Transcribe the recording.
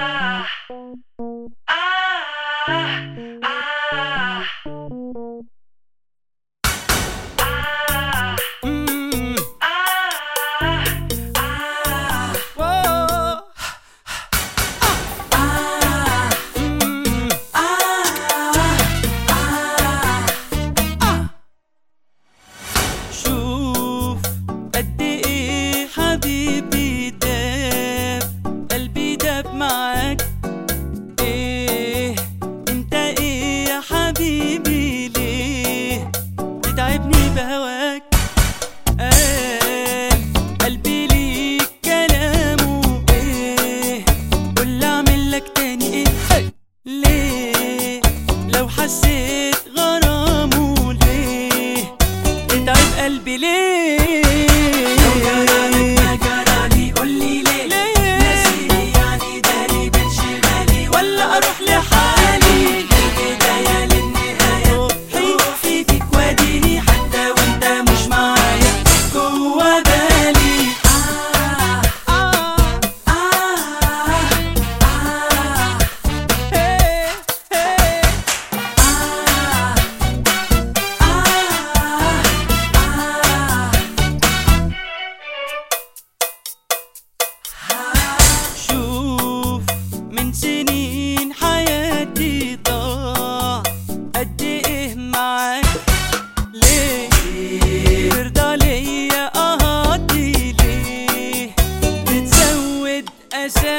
Ah. حبيبي ليه بتعبني بهواك. قال قلبي ليك كلامه إيه؟ قول أعمل لك تاني إيه؟ ليه؟ لو حسيت غرامه ليه؟ اتعب قلبي ليه؟ say